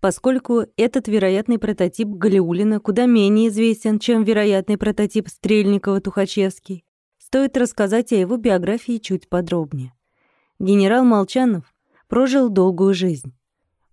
поскольку этот вероятный прототип Галиулина куда менее известен, чем вероятный прототип Стрельникова-Тухачевский, стоит рассказать о его биографии чуть подробнее. Генерал Молчанов прожил долгую жизнь.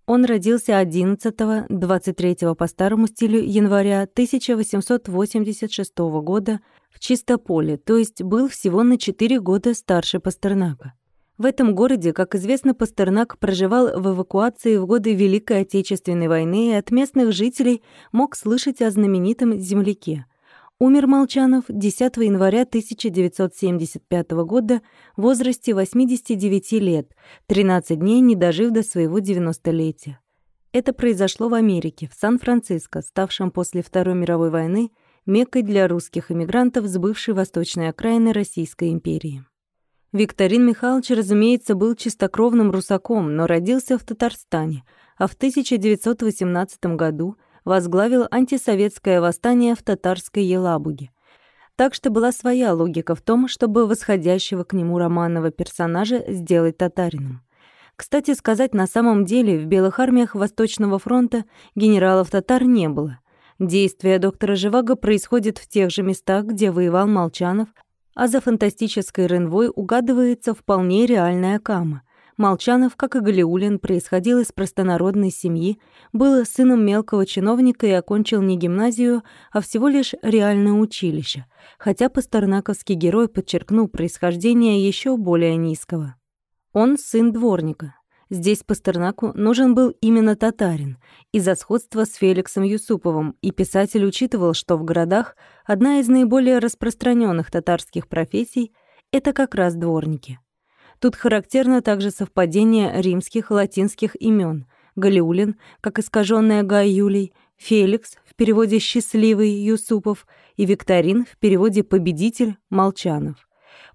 Он родился 11-23 по старому стилю января 1886 года в Чистополе, то есть был всего на 4 года старше Пастернака. В этом городе, как известно, Пастернак проживал в эвакуации в годы Великой Отечественной войны и от местных жителей мог слышать о знаменитом земляке. Умер Молчанов 10 января 1975 года в возрасте 89 лет, 13 дней не дожив до своего 90-летия. Это произошло в Америке, в Сан-Франциско, ставшем после Второй мировой войны меккой для русских эмигрантов с бывшей восточной окраины Российской империи. Викторин Михайлович, разумеется, был чистокровным русаком, но родился в Татарстане, а в 1918 году возглавил антисоветское восстание в татарской Елабуге. Так что была своя логика в том, чтобы восходящего к нему романного персонажа сделать татарином. Кстати сказать, на самом деле в белых армиях Восточного фронта генералов-татар не было. Действие доктора Живаго происходит в тех же местах, где воевал Молчанов, а за фантастической Ренвой угадывается вполне реальная Кама. Молчанов, как и Галиулин, происходил из простонародной семьи, был сыном мелкого чиновника и окончил не гимназию, а всего лишь реальное училище, хотя пастернаковский герой подчеркнул происхождение еще более низкого. Он сын дворника, Здесь Пастернаку нужен был именно татарин, из-за сходства с Феликсом Юсуповым, и писатель учитывал, что в городах одна из наиболее распространенных татарских профессий — это как раз дворники. Тут характерно также совпадение римских и латинских имен: Галиулин, как искаженная Гай Юлий, Феликс, в переводе «счастливый» Юсупов, и Викторин, в переводе «победитель» Молчанов.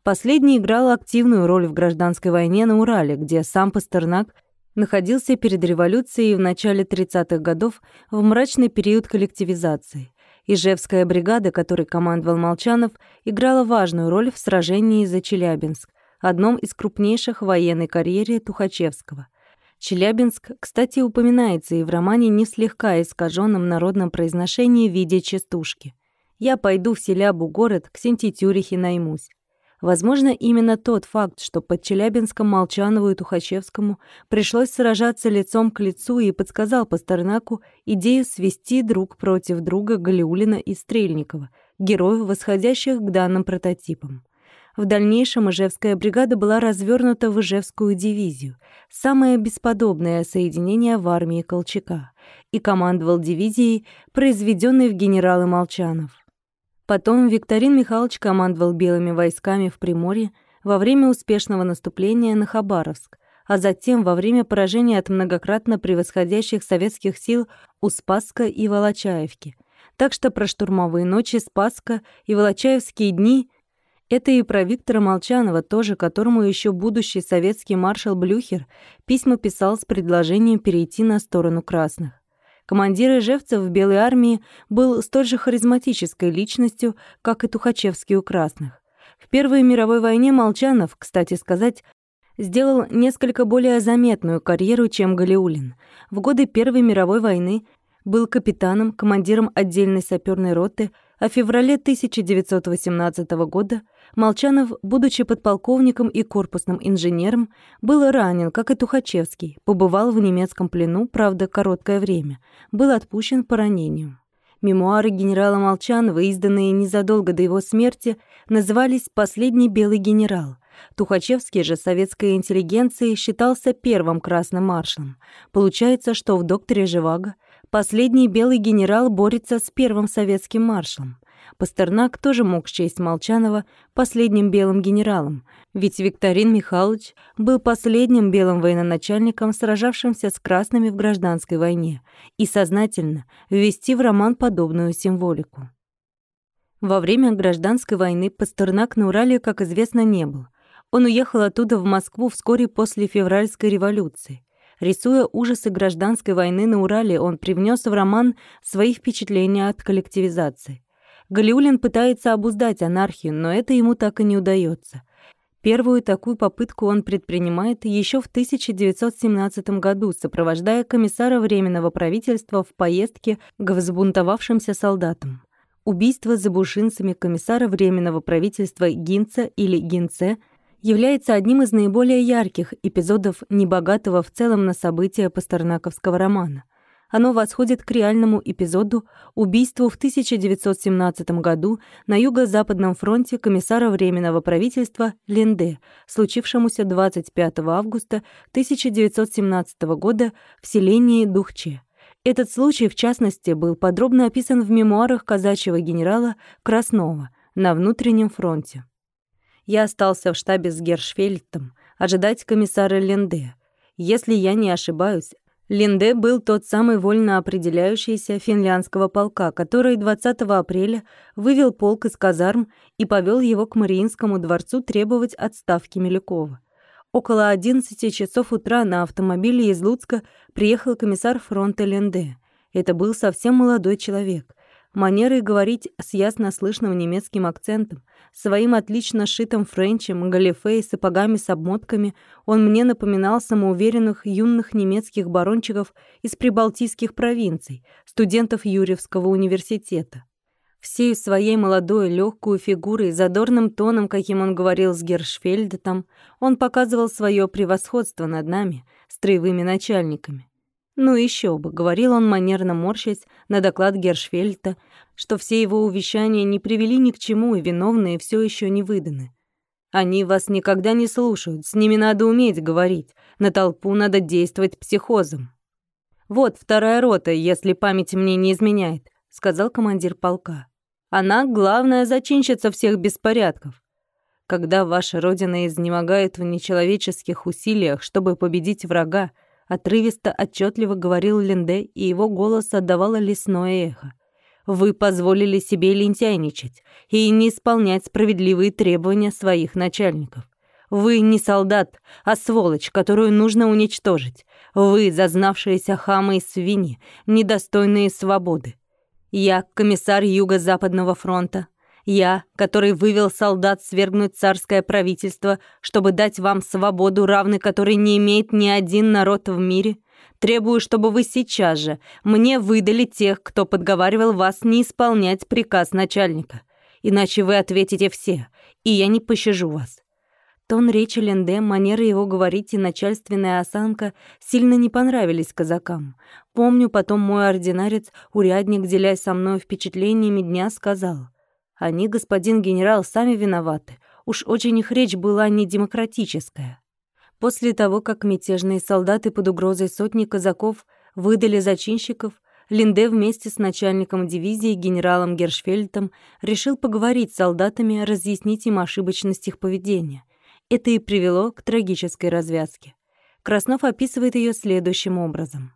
Последний играл активную роль в гражданской войне на Урале, где сам Пастернак находился перед революцией в начале 30-х годов в мрачный период коллективизации. Ижевская бригада, которой командовал Молчанов, играла важную роль в сражении за Челябинск, одном из крупнейших в военной карьере Тухачевского. Челябинск, кстати, упоминается и в романе не слегка искаженном народном произношении в виде частушки. «Я пойду в Селябу город, к Синтитюрихе наймусь». Возможно, именно тот факт, что под Челябинском Молчанову и Тухачевскому пришлось сражаться лицом к лицу и подсказал Пастернаку идею свести друг против друга Галиулина и Стрельникова, героев, восходящих к данным прототипам. В дальнейшем Ижевская бригада была развернута в Ижевскую дивизию, самое бесподобное соединение в армии Колчака, и командовал дивизией, произведенной в генералы Молчанов. Потом Викторин Михайлович командовал белыми войсками в Приморье во время успешного наступления на Хабаровск, а затем во время поражения от многократно превосходящих советских сил у Спасска и Волочаевки. Так что про штурмовые ночи Спасска и Волочаевские дни — это и про Виктора Молчанова тоже, которому еще будущий советский маршал Блюхер письма писал с предложением перейти на сторону красных. Командир Ижевцев в Белой армии был столь же харизматической личностью, как и Тухачевский у Красных. В Первой мировой войне Молчанов, кстати сказать, сделал несколько более заметную карьеру, чем Галиулин. В годы Первой мировой войны был капитаном, командиром отдельной саперной роты, а в феврале 1918 года Молчанов, будучи подполковником и корпусным инженером, был ранен, как и Тухачевский, побывал в немецком плену, правда, короткое время, был отпущен по ранению. Мемуары генерала Молчанова, изданные незадолго до его смерти, назывались «Последний белый генерал». Тухачевский же советской интеллигенции считался первым красным маршалом. Получается, что в «Докторе Живаго» последний белый генерал борется с первым советским маршалом. Пастернак тоже мог счесть Молчанова последним белым генералом, ведь Викторин Михайлович был последним белым военачальником, сражавшимся с красными в гражданской войне, и сознательно ввести в роман подобную символику. Во время гражданской войны Пастернак на Урале, как известно, не был. Он уехал оттуда в Москву вскоре после февральской революции. Рисуя ужасы гражданской войны на Урале, он привнес в роман свои впечатления от коллективизации. Галиулин пытается обуздать анархию, но это ему так и не удается. Первую такую попытку он предпринимает еще в 1917 году, сопровождая комиссара Временного правительства в поездке к взбунтовавшимся солдатам. Убийство забушинцами комиссара Временного правительства Гинца или Гинце является одним из наиболее ярких эпизодов небогатого в целом на события пастернаковского романа. Оно восходит к реальному эпизоду убийству в 1917 году на Юго-Западном фронте комиссара Временного правительства Ленде, случившемуся 25 августа 1917 года в селении Духче. Этот случай, в частности, был подробно описан в мемуарах казачьего генерала Краснова на внутреннем фронте. Я остался в штабе с Гершфельдом ожидать комиссара Ленде. Если я не ошибаюсь, Линде был тот самый вольно определяющийся финляндского полка, который 20 апреля вывел полк из казарм и повел его к Мариинскому дворцу требовать отставки Милюкова. Около 11 часов утра на автомобиле из Луцка приехал комиссар фронта Ленде. Это был совсем молодой человек. Манерой говорить с ясно слышным немецким акцентом, Своим отлично шитым френчем, галифе и сапогами с обмотками он мне напоминал самоуверенных юных немецких барончиков из прибалтийских провинций, студентов Юрьевского университета. Всей своей молодой, легкую фигурой, задорным тоном, каким он говорил с Гершфельдом, он показывал свое превосходство над нами, строевыми начальниками. Ну еще бы, говорил он манерно морщась на доклад Гершфельда, что все его увещания не привели ни к чему, и виновные все еще не выданы. Они вас никогда не слушают, с ними надо уметь говорить, на толпу надо действовать психозом. Вот вторая рота, если память мне не изменяет, сказал командир полка. Она главная зачинщица всех беспорядков. Когда ваша родина изнемогает в нечеловеческих усилиях, чтобы победить врага, Отрывисто, отчетливо говорил Ленде, и его голос отдавало лесное эхо. «Вы позволили себе лентяйничать и не исполнять справедливые требования своих начальников. Вы не солдат, а сволочь, которую нужно уничтожить. Вы зазнавшиеся хамы и свиньи, недостойные свободы. Я комиссар Юго-Западного фронта, я, который вывел солдат свергнуть царское правительство, чтобы дать вам свободу, равной которой не имеет ни один народ в мире, требую, чтобы вы сейчас же мне выдали тех, кто подговаривал вас не исполнять приказ начальника. Иначе вы ответите все, и я не пощажу вас. Тон речи Ленде, манера его говорить и начальственная осанка сильно не понравились казакам. Помню, потом мой ординарец, урядник, делясь со мной впечатлениями дня, сказал — они, господин генерал, сами виноваты. Уж очень их речь была не демократическая. После того, как мятежные солдаты под угрозой сотни казаков выдали зачинщиков, Линде вместе с начальником дивизии генералом Гершфельдом решил поговорить с солдатами, разъяснить им ошибочность их поведения. Это и привело к трагической развязке. Краснов описывает ее следующим образом.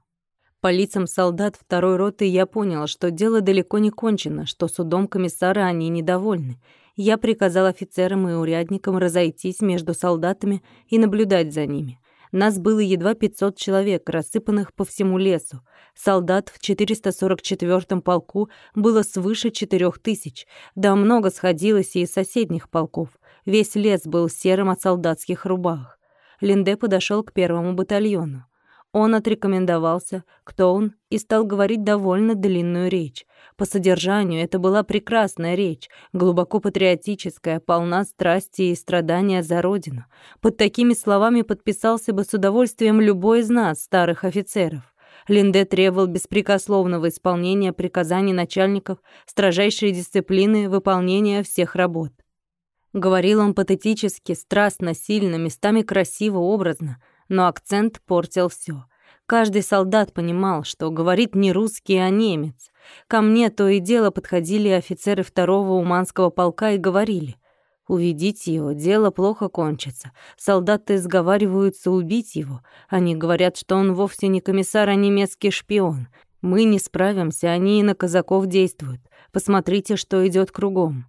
По лицам солдат второй роты я понял, что дело далеко не кончено, что судом комиссара они недовольны. Я приказал офицерам и урядникам разойтись между солдатами и наблюдать за ними. Нас было едва 500 человек, рассыпанных по всему лесу. Солдат в 444-м полку было свыше 4000. Да много сходилось и из соседних полков. Весь лес был серым от солдатских рубах. Линде подошел к первому батальону. Он отрекомендовался, кто он, и стал говорить довольно длинную речь. По содержанию это была прекрасная речь, глубоко патриотическая, полна страсти и страдания за родину. Под такими словами подписался бы с удовольствием любой из нас, старых офицеров. Линде требовал беспрекословного исполнения приказаний начальников, строжайшей дисциплины выполнения всех работ. Говорил он патетически, страстно, сильно, местами красиво, образно — но акцент портил все. Каждый солдат понимал, что говорит не русский, а немец. Ко мне то и дело подходили офицеры второго Уманского полка и говорили, «Уведите его, дело плохо кончится. Солдаты сговариваются убить его. Они говорят, что он вовсе не комиссар, а немецкий шпион. Мы не справимся, они и на казаков действуют. Посмотрите, что идет кругом».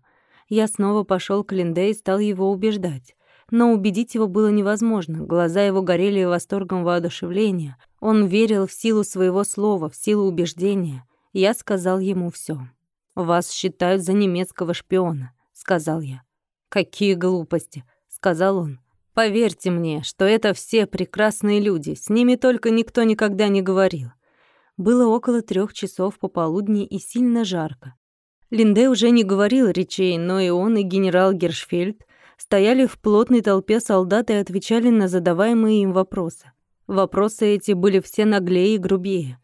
Я снова пошел к Линде и стал его убеждать но убедить его было невозможно. Глаза его горели восторгом воодушевления. Он верил в силу своего слова, в силу убеждения. Я сказал ему все. «Вас считают за немецкого шпиона», — сказал я. «Какие глупости», — сказал он. «Поверьте мне, что это все прекрасные люди, с ними только никто никогда не говорил». Было около трех часов пополудни и сильно жарко. Линде уже не говорил речей, но и он, и генерал Гершфельд стояли в плотной толпе солдат и отвечали на задаваемые им вопросы. Вопросы эти были все наглее и грубее.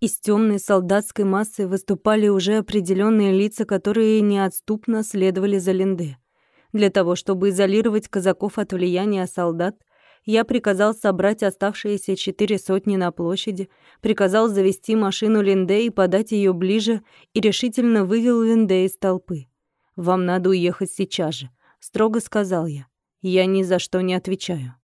Из темной солдатской массы выступали уже определенные лица, которые неотступно следовали за Линде. Для того, чтобы изолировать казаков от влияния солдат, я приказал собрать оставшиеся четыре сотни на площади, приказал завести машину Линде и подать ее ближе, и решительно вывел Линде из толпы. «Вам надо уехать сейчас же», — строго сказал я. «Я ни за что не отвечаю».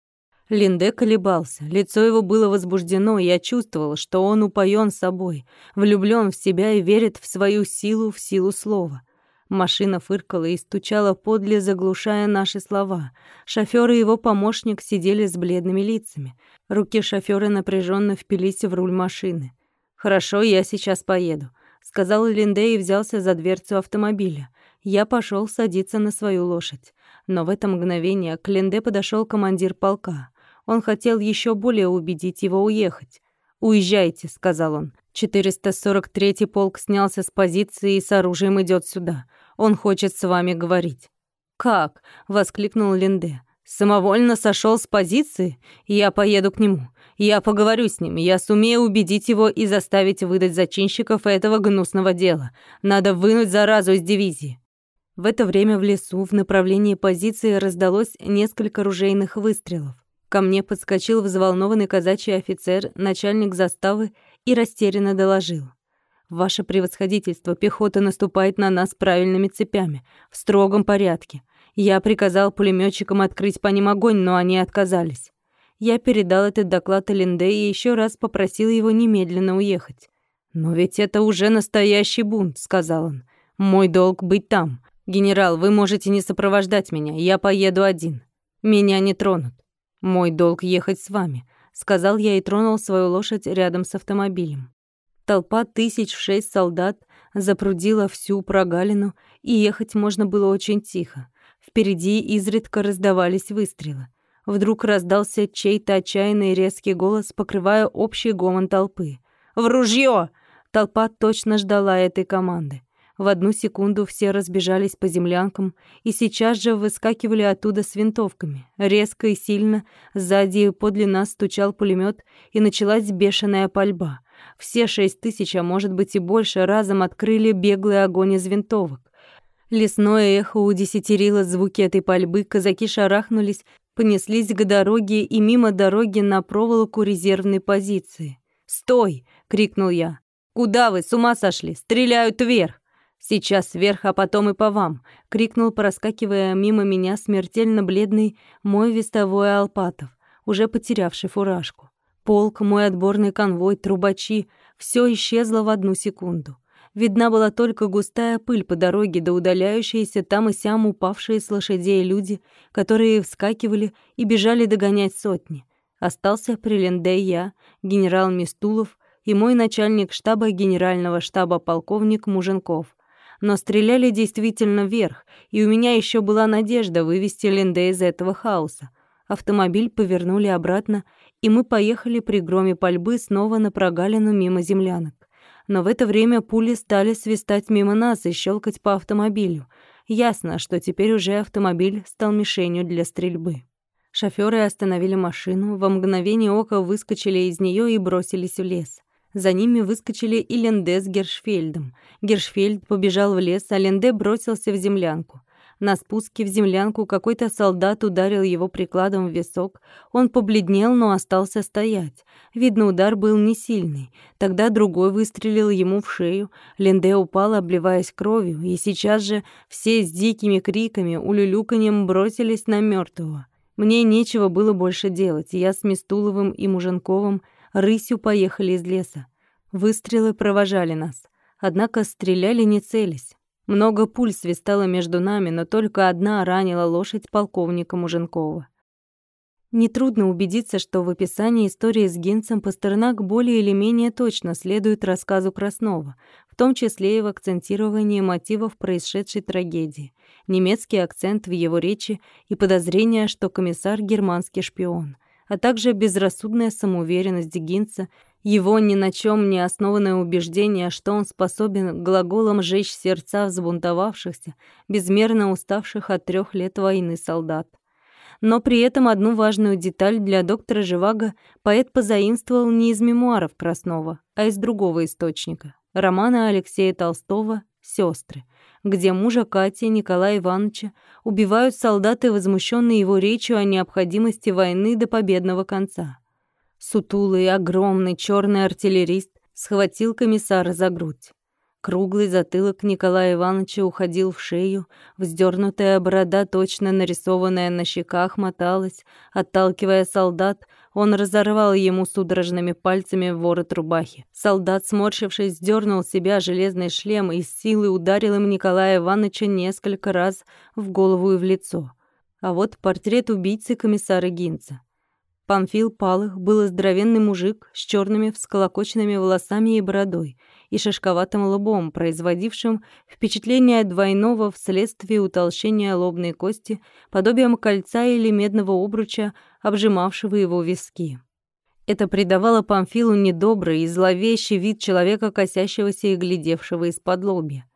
Линде колебался, лицо его было возбуждено, и я чувствовал, что он упоен собой, влюблен в себя и верит в свою силу, в силу слова. Машина фыркала и стучала подле, заглушая наши слова. Шофёр и его помощник сидели с бледными лицами. Руки шофёра напряженно впились в руль машины. «Хорошо, я сейчас поеду», — сказал Линде и взялся за дверцу автомобиля. Я пошел садиться на свою лошадь. Но в это мгновение к Линде подошел командир полка. Он хотел еще более убедить его уехать. «Уезжайте», — сказал он. «443-й полк снялся с позиции и с оружием идет сюда. Он хочет с вами говорить». «Как?» — воскликнул Линде. «Самовольно сошел с позиции? Я поеду к нему. Я поговорю с ним. Я сумею убедить его и заставить выдать зачинщиков этого гнусного дела. Надо вынуть заразу из дивизии». В это время в лесу в направлении позиции раздалось несколько ружейных выстрелов. Ко мне подскочил взволнованный казачий офицер, начальник заставы, и растерянно доложил. «Ваше превосходительство, пехота наступает на нас правильными цепями, в строгом порядке. Я приказал пулеметчикам открыть по ним огонь, но они отказались. Я передал этот доклад Элинде и еще раз попросил его немедленно уехать. «Но ведь это уже настоящий бунт», — сказал он. «Мой долг быть там. Генерал, вы можете не сопровождать меня, я поеду один. Меня не тронут. «Мой долг ехать с вами», — сказал я и тронул свою лошадь рядом с автомобилем. Толпа тысяч шесть солдат запрудила всю прогалину, и ехать можно было очень тихо. Впереди изредка раздавались выстрелы. Вдруг раздался чей-то отчаянный резкий голос, покрывая общий гомон толпы. «В ружье!» Толпа точно ждала этой команды. В одну секунду все разбежались по землянкам и сейчас же выскакивали оттуда с винтовками. Резко и сильно сзади подле нас стучал пулемет, и началась бешеная пальба. Все шесть тысяч, а может быть и больше, разом открыли беглый огонь из винтовок. Лесное эхо удесятерило звуки этой пальбы, казаки шарахнулись, понеслись к дороге и мимо дороги на проволоку резервной позиции. «Стой!» — крикнул я. «Куда вы? С ума сошли? Стреляют вверх!» «Сейчас вверх, а потом и по вам!» — крикнул, проскакивая мимо меня смертельно бледный мой вестовой Алпатов, уже потерявший фуражку. Полк, мой отборный конвой, трубачи — все исчезло в одну секунду. Видна была только густая пыль по дороге, да удаляющиеся там и сям упавшие с лошадей люди, которые вскакивали и бежали догонять сотни. Остался при Ленде я, генерал Мистулов и мой начальник штаба генерального штаба полковник Муженков — но стреляли действительно вверх, и у меня еще была надежда вывести Линде из этого хаоса. Автомобиль повернули обратно, и мы поехали при громе пальбы снова на прогалину мимо землянок. Но в это время пули стали свистать мимо нас и щелкать по автомобилю. Ясно, что теперь уже автомобиль стал мишенью для стрельбы. Шофёры остановили машину, во мгновение ока выскочили из нее и бросились в лес. За ними выскочили и Ленде с Гершфельдом. Гершфельд побежал в лес, а Ленде бросился в землянку. На спуске в землянку какой-то солдат ударил его прикладом в висок. Он побледнел, но остался стоять. Видно, удар был не сильный. Тогда другой выстрелил ему в шею. Ленде упал, обливаясь кровью, и сейчас же все с дикими криками, улюлюканьем бросились на мертвого. Мне нечего было больше делать. Я с Мистуловым и Муженковым рысью поехали из леса. Выстрелы провожали нас. Однако стреляли не целясь. Много пуль свистало между нами, но только одна ранила лошадь полковника Муженкова. Нетрудно убедиться, что в описании истории с Гинцем Пастернак более или менее точно следует рассказу Краснова, в том числе и в акцентировании мотивов происшедшей трагедии. немецкий акцент в его речи и подозрение, что комиссар — германский шпион, а также безрассудная самоуверенность Гинца, его ни на чем не основанное убеждение, что он способен глаголом жечь сердца взбунтовавшихся, безмерно уставших от трех лет войны солдат. Но при этом одну важную деталь для доктора Живаго поэт позаимствовал не из мемуаров Краснова, а из другого источника — романа Алексея Толстого «Сестры», где мужа Кати Николая Ивановича убивают солдаты, возмущенные его речью о необходимости войны до победного конца. Сутулый, огромный черный артиллерист схватил комиссара за грудь. Круглый затылок Николая Ивановича уходил в шею, вздернутая борода, точно нарисованная на щеках, моталась. Отталкивая солдат, он разорвал ему судорожными пальцами ворот рубахи. Солдат, сморщившись, сдернул себя железный шлем и с силой ударил им Николая Ивановича несколько раз в голову и в лицо. А вот портрет убийцы комиссара Гинца. Памфил Палых был здоровенный мужик с черными всколокоченными волосами и бородой — и шишковатым лбом, производившим впечатление двойного вследствие утолщения лобной кости, подобием кольца или медного обруча, обжимавшего его виски. Это придавало Памфилу недобрый и зловещий вид человека, косящегося и глядевшего из-под лобья.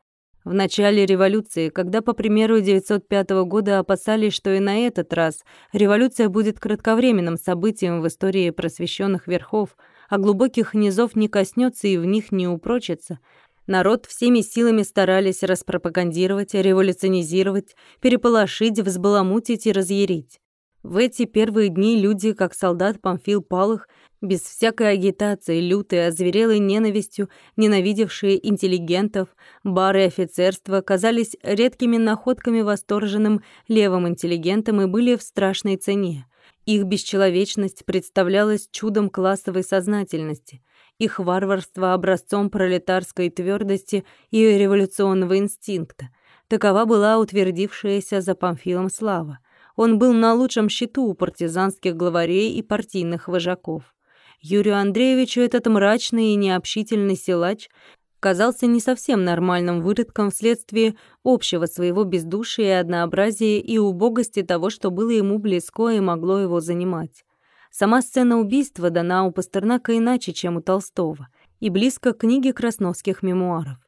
В начале революции, когда, по примеру 905 года, опасались, что и на этот раз революция будет кратковременным событием в истории просвещенных верхов – а глубоких низов не коснется и в них не упрочится. Народ всеми силами старались распропагандировать, революционизировать, переполошить, взбаламутить и разъярить. В эти первые дни люди, как солдат Памфил Палых, без всякой агитации, лютой, озверелой ненавистью, ненавидевшие интеллигентов, бары офицерства, казались редкими находками восторженным левым интеллигентам и были в страшной цене. Их бесчеловечность представлялась чудом классовой сознательности, их варварство образцом пролетарской твердости и революционного инстинкта. Такова была утвердившаяся за Памфилом слава. Он был на лучшем счету у партизанских главарей и партийных вожаков. Юрию Андреевичу этот мрачный и необщительный силач казался не совсем нормальным выродком вследствие общего своего бездушия и однообразия и убогости того, что было ему близко и могло его занимать. Сама сцена убийства дана у Пастернака иначе, чем у Толстого, и близко к книге красновских мемуаров.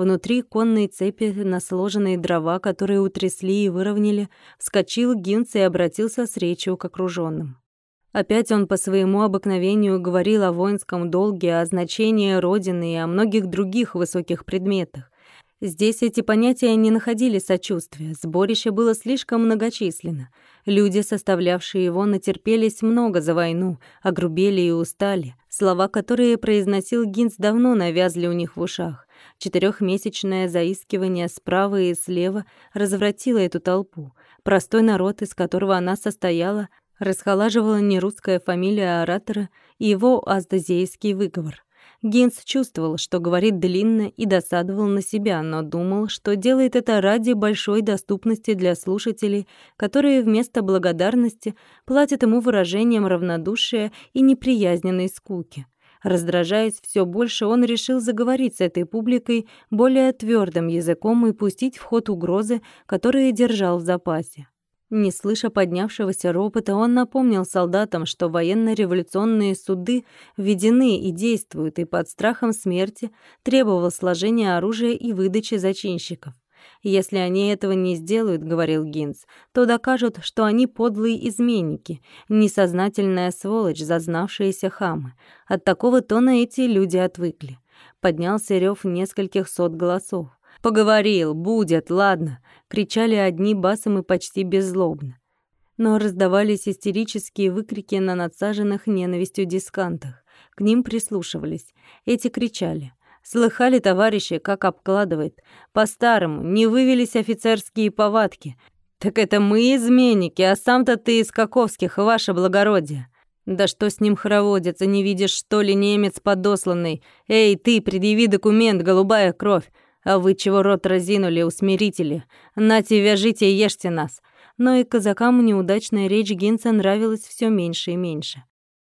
Внутри конной цепи на сложенные дрова, которые утрясли и выровняли, вскочил Гинц и обратился с речью к окружённым. Опять он по своему обыкновению говорил о воинском долге, о значении Родины и о многих других высоких предметах. Здесь эти понятия не находили сочувствия, сборище было слишком многочисленно. Люди, составлявшие его, натерпелись много за войну, огрубели и устали. Слова, которые произносил Гинц, давно навязли у них в ушах. Четырехмесячное заискивание справа и слева развратило эту толпу. Простой народ, из которого она состояла, расхолаживала не русская фамилия оратора и его аздазейский выговор. Гинс чувствовал, что говорит длинно и досадовал на себя, но думал, что делает это ради большой доступности для слушателей, которые вместо благодарности платят ему выражением равнодушия и неприязненной скуки. Раздражаясь все больше, он решил заговорить с этой публикой более твердым языком и пустить в ход угрозы, которые держал в запасе. Не слыша поднявшегося ропота, он напомнил солдатам, что военно-революционные суды введены и действуют, и под страхом смерти требовал сложения оружия и выдачи зачинщиков. «Если они этого не сделают, — говорил Гинц, — то докажут, что они подлые изменники, несознательная сволочь, зазнавшиеся хамы. От такого тона эти люди отвыкли. Поднялся рев нескольких сот голосов. «Поговорил, будет, ладно кричали одни басом и почти беззлобно. Но раздавались истерические выкрики на надсаженных ненавистью дискантах. К ним прислушивались. Эти кричали. Слыхали, товарищи, как обкладывает. По-старому, не вывелись офицерские повадки. Так это мы изменники, а сам-то ты из Каковских, ваше благородие. Да что с ним хороводится, не видишь, что ли, немец подосланный? Эй, ты, предъяви документ, голубая кровь. А вы чего рот разинули, усмирители? Нате, вяжите и ешьте нас!» Но и казакам неудачная речь Гинца нравилась все меньше и меньше.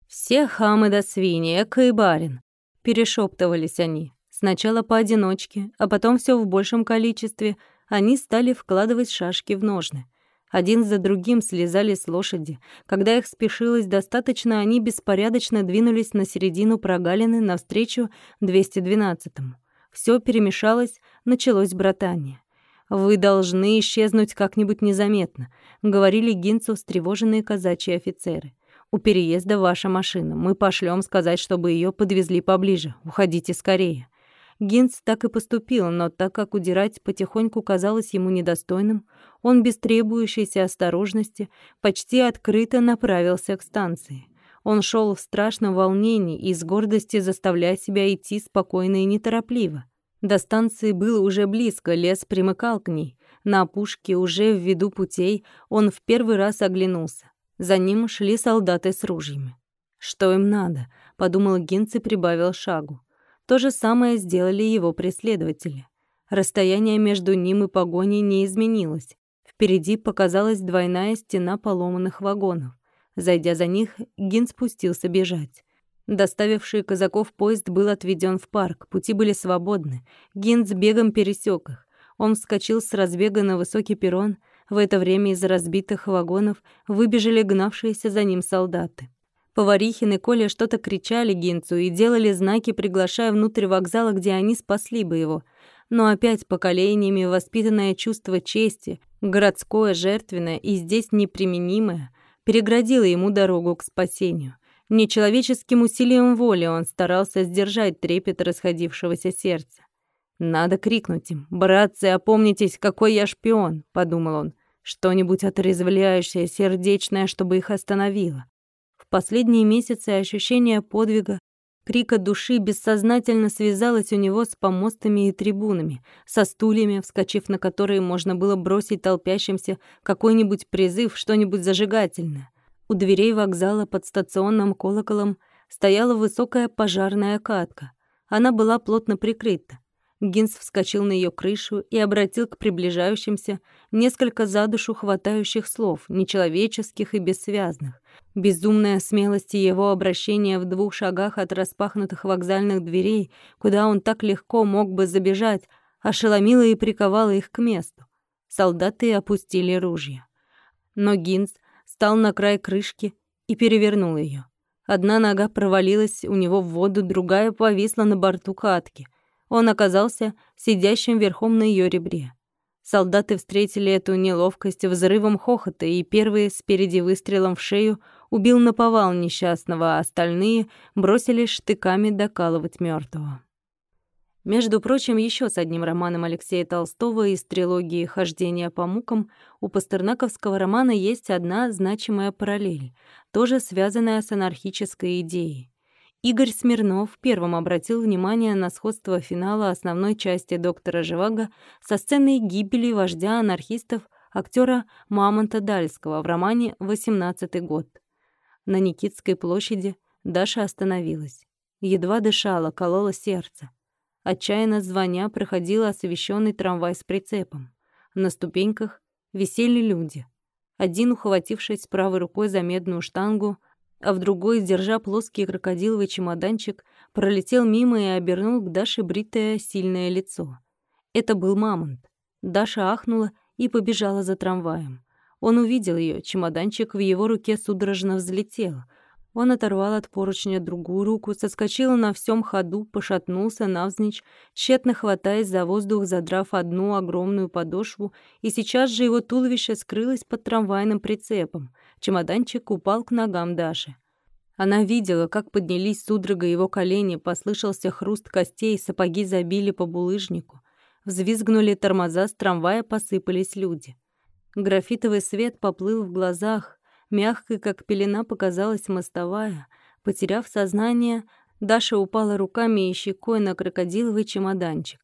«Все хамы до свиньи, эко и барин!» Перешептывались они. Сначала поодиночке, а потом все в большем количестве. Они стали вкладывать шашки в ножны. Один за другим слезали с лошади. Когда их спешилось достаточно, они беспорядочно двинулись на середину прогалины навстречу 212-му. Всё перемешалось, началось братание. «Вы должны исчезнуть как-нибудь незаметно», — говорили Гинцу встревоженные казачьи офицеры. «У переезда ваша машина. Мы пошлем сказать, чтобы ее подвезли поближе. Уходите скорее». Гинц так и поступил, но так как удирать потихоньку казалось ему недостойным, он без требующейся осторожности почти открыто направился к станции. Он шел в страшном волнении и с гордости заставляя себя идти спокойно и неторопливо. До станции было уже близко, лес примыкал к ней. На опушке, уже в виду путей, он в первый раз оглянулся. За ним шли солдаты с ружьями. «Что им надо?» — подумал Гинц и прибавил шагу. То же самое сделали его преследователи. Расстояние между ним и погоней не изменилось. Впереди показалась двойная стена поломанных вагонов. Зайдя за них, Гин спустился бежать. Доставивший казаков поезд был отведен в парк, пути были свободны. Гинц бегом пересек их. Он вскочил с разбега на высокий перрон. В это время из разбитых вагонов выбежали гнавшиеся за ним солдаты. Поварихин и Коля что-то кричали Гинцу и делали знаки, приглашая внутрь вокзала, где они спасли бы его. Но опять поколениями воспитанное чувство чести, городское, жертвенное и здесь неприменимое, переградило ему дорогу к спасению — Нечеловеческим усилием воли он старался сдержать трепет расходившегося сердца. «Надо крикнуть им. Братцы, опомнитесь, какой я шпион!» — подумал он. «Что-нибудь отрезвляющее, сердечное, чтобы их остановило». Последние месяцы ощущение подвига, крика души бессознательно связалось у него с помостами и трибунами, со стульями, вскочив на которые можно было бросить толпящимся какой-нибудь призыв, что-нибудь зажигательное. У дверей вокзала под стационным колоколом стояла высокая пожарная катка. Она была плотно прикрыта. Гинс вскочил на ее крышу и обратил к приближающимся несколько за душу хватающих слов, нечеловеческих и бессвязных. Безумная смелость его обращения в двух шагах от распахнутых вокзальных дверей, куда он так легко мог бы забежать, ошеломила и приковала их к месту. Солдаты опустили ружья. Но Гинс встал на край крышки и перевернул ее. Одна нога провалилась у него в воду, другая повисла на борту катки. Он оказался сидящим верхом на ее ребре. Солдаты встретили эту неловкость взрывом хохота, и первый спереди выстрелом в шею убил наповал несчастного, а остальные бросились штыками докалывать мертвого. Между прочим, еще с одним романом Алексея Толстого из трилогии «Хождение по мукам» у пастернаковского романа есть одна значимая параллель, тоже связанная с анархической идеей. Игорь Смирнов первым обратил внимание на сходство финала основной части «Доктора Живаго» со сценой гибели вождя анархистов актера Мамонта Дальского в романе «18 год». На Никитской площади Даша остановилась. Едва дышала, колола сердце. Отчаянно звоня проходил освещенный трамвай с прицепом. На ступеньках висели люди. Один, ухватившись правой рукой за медную штангу, а в другой, держа плоский крокодиловый чемоданчик, пролетел мимо и обернул к Даше бритое сильное лицо. Это был мамонт. Даша ахнула и побежала за трамваем. Он увидел ее, чемоданчик в его руке судорожно взлетел — он оторвал от поручня другую руку, соскочил на всем ходу, пошатнулся навзничь, тщетно хватаясь за воздух, задрав одну огромную подошву, и сейчас же его туловище скрылось под трамвайным прицепом. Чемоданчик упал к ногам Даши. Она видела, как поднялись судорога его колени, послышался хруст костей, сапоги забили по булыжнику. Взвизгнули тормоза, с трамвая посыпались люди. Графитовый свет поплыл в глазах, Мягкой, как пелена, показалась мостовая. Потеряв сознание, Даша упала руками и щекой на крокодиловый чемоданчик.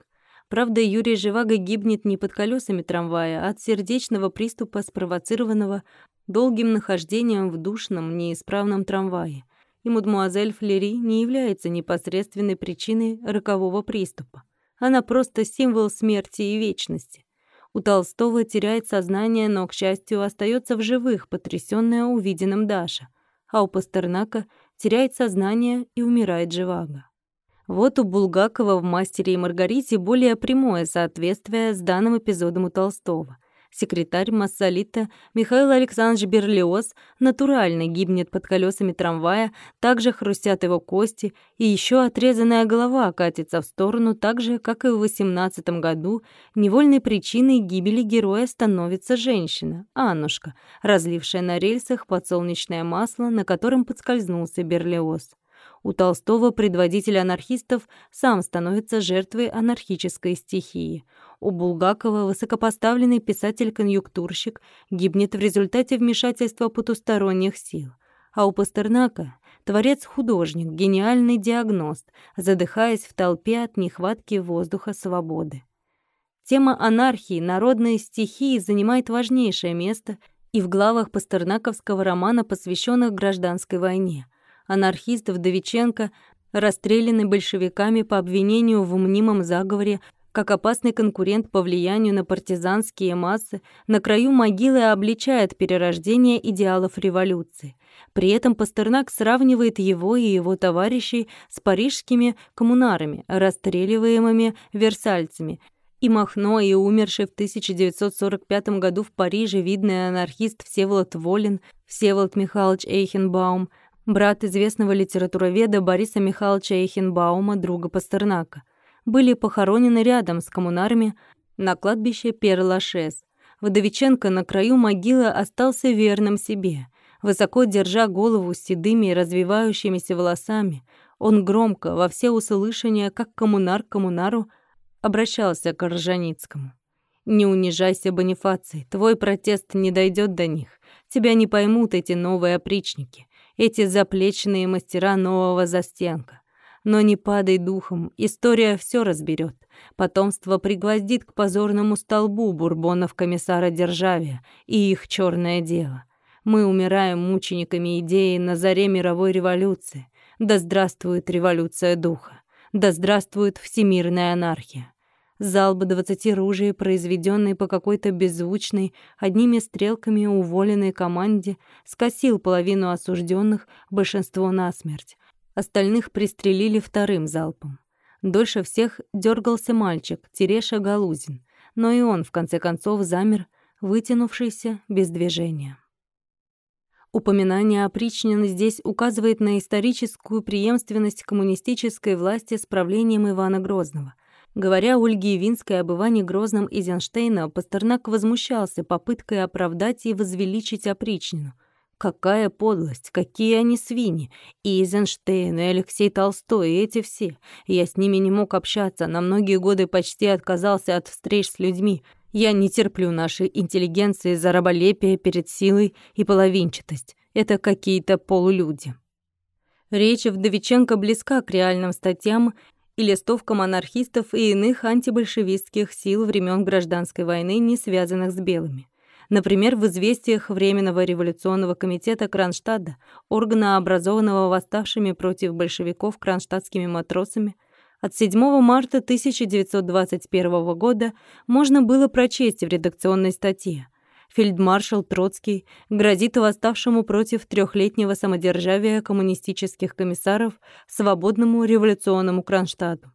Правда, Юрий Живаго гибнет не под колесами трамвая, а от сердечного приступа, спровоцированного долгим нахождением в душном, неисправном трамвае. И мадмуазель Флери не является непосредственной причиной рокового приступа. Она просто символ смерти и вечности. У Толстого теряет сознание, но, к счастью, остается в живых, потрясённая увиденным Даша. А у Пастернака теряет сознание и умирает Живаго. Вот у Булгакова в «Мастере и Маргарите» более прямое соответствие с данным эпизодом у Толстого. Секретарь Массолита Михаил Александрович Берлиоз натурально гибнет под колесами трамвая, также хрустят его кости, и еще отрезанная голова катится в сторону, так же, как и в 18 году, невольной причиной гибели героя становится женщина, Аннушка, разлившая на рельсах подсолнечное масло, на котором подскользнулся Берлиоз. У Толстого предводитель анархистов сам становится жертвой анархической стихии. У Булгакова высокопоставленный писатель-конъюнктурщик гибнет в результате вмешательства потусторонних сил. А у Пастернака творец-художник, гениальный диагност, задыхаясь в толпе от нехватки воздуха свободы. Тема анархии, народной стихии занимает важнейшее место и в главах пастернаковского романа, посвященных гражданской войне. Анархист Вдовиченко, расстрелянный большевиками по обвинению в мнимом заговоре как опасный конкурент по влиянию на партизанские массы, на краю могилы обличает перерождение идеалов революции. При этом Пастернак сравнивает его и его товарищей с парижскими коммунарами, расстреливаемыми версальцами, и Махно, и умерший в 1945 году в Париже видный анархист Всеволод Волин, Всеволод Михайлович Эйхенбаум, брат известного литературоведа Бориса Михайловича Эйхенбаума, друга Пастернака были похоронены рядом с коммунарами на кладбище Перлашес. Водовиченко на краю могилы остался верным себе. Высоко держа голову с седыми и развивающимися волосами, он громко, во все услышания, как коммунар к коммунару, обращался к Ржаницкому. «Не унижайся, Бонифаций, твой протест не дойдет до них. Тебя не поймут эти новые опричники, эти заплеченные мастера нового застенка. Но не падай духом, история все разберет. Потомство пригвоздит к позорному столбу бурбонов комиссара Державия и их черное дело. Мы умираем мучениками идеи на заре мировой революции. Да здравствует революция духа. Да здравствует всемирная анархия. Залп двадцати ружей, произведенный по какой-то беззвучной, одними стрелками уволенной команде, скосил половину осужденных, большинство насмерть, Остальных пристрелили вторым залпом. Дольше всех дергался мальчик, Тереша Галузин, но и он, в конце концов, замер, вытянувшийся без движения. Упоминание о Причнине здесь указывает на историческую преемственность коммунистической власти с правлением Ивана Грозного. Говоря Ольге Явинской об Иване Грозном Эйзенштейна, Пастернак возмущался попыткой оправдать и возвеличить опричнину, Какая подлость, какие они свиньи. И Эйзенштейн, и Алексей Толстой, и эти все. Я с ними не мог общаться, на многие годы почти отказался от встреч с людьми. Я не терплю нашей интеллигенции за раболепие перед силой и половинчатость. Это какие-то полулюди. Речь Вдовиченко близка к реальным статьям и листовкам анархистов и иных антибольшевистских сил времен гражданской войны, не связанных с белыми. Например, в известиях Временного революционного комитета Кронштадта, органа, образованного восставшими против большевиков кронштадтскими матросами, от 7 марта 1921 года можно было прочесть в редакционной статье фельдмаршал Троцкий грозит восставшему против трехлетнего самодержавия коммунистических комиссаров свободному революционному Кронштадту.